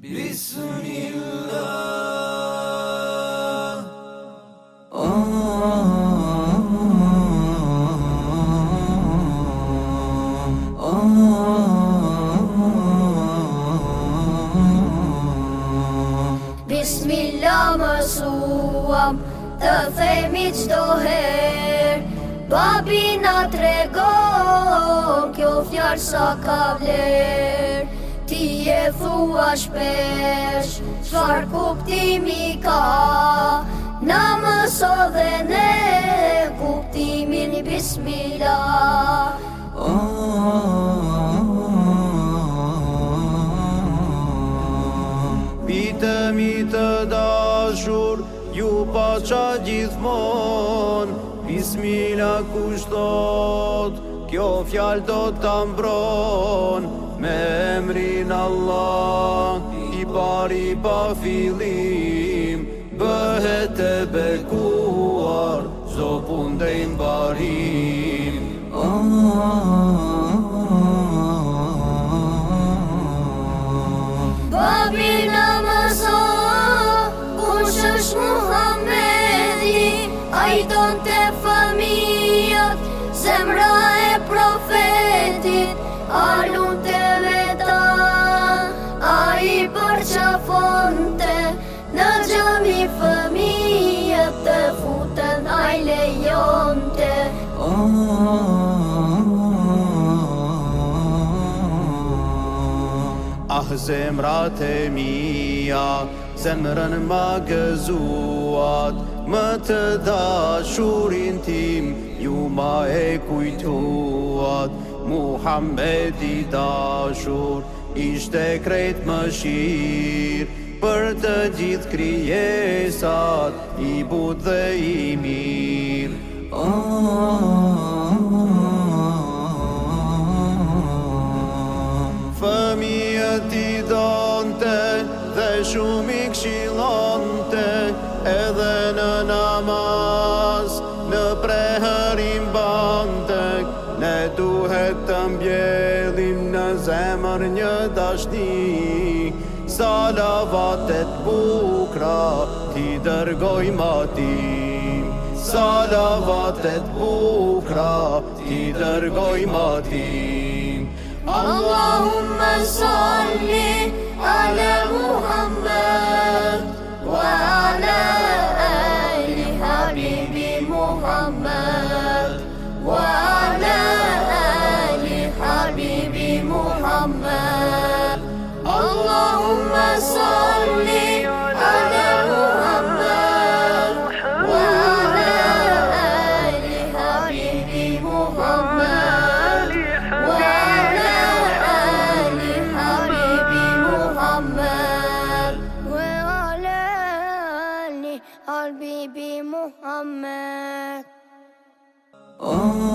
Bismillah oh, oh, oh, oh, Bismillah më suam të themi qdo her Babi në tregon kjo fjarë sa ka vler Ti e thua shpesh, qfar kuptimi ka, Namës o dhe ne, kuptimin bismila. Pite mi të dashur, ju pa qa gjithmon, Bismila ku kjo fjal do të mbron Me emrin Allah, i bari pa filim, Bëhet e bekuar, zopun dhejnë barim. Babi në mëso, kushësh Muhammedi, A i donë të famijët, zemra e profetit, alun të fajle jonte Ah zemrat e mija Zemrën ma gëzuat Më të dashurin tim Ju ma e kujtuat Muhammed i dashur Ishte kret më shirë për të gjithë krijesat i but dhe i mirë ah, Fëmija ti donëte dhe shumë i edhe në namaz në prehërin bante ne duhet të mbjerë Njët ashti Salavat Salavatet të bukra Ti dërgoj ma Salavatet Salavat e bukra Ti dërgoj ma tim Allahumme salavat Habibi Muhammed. Oh.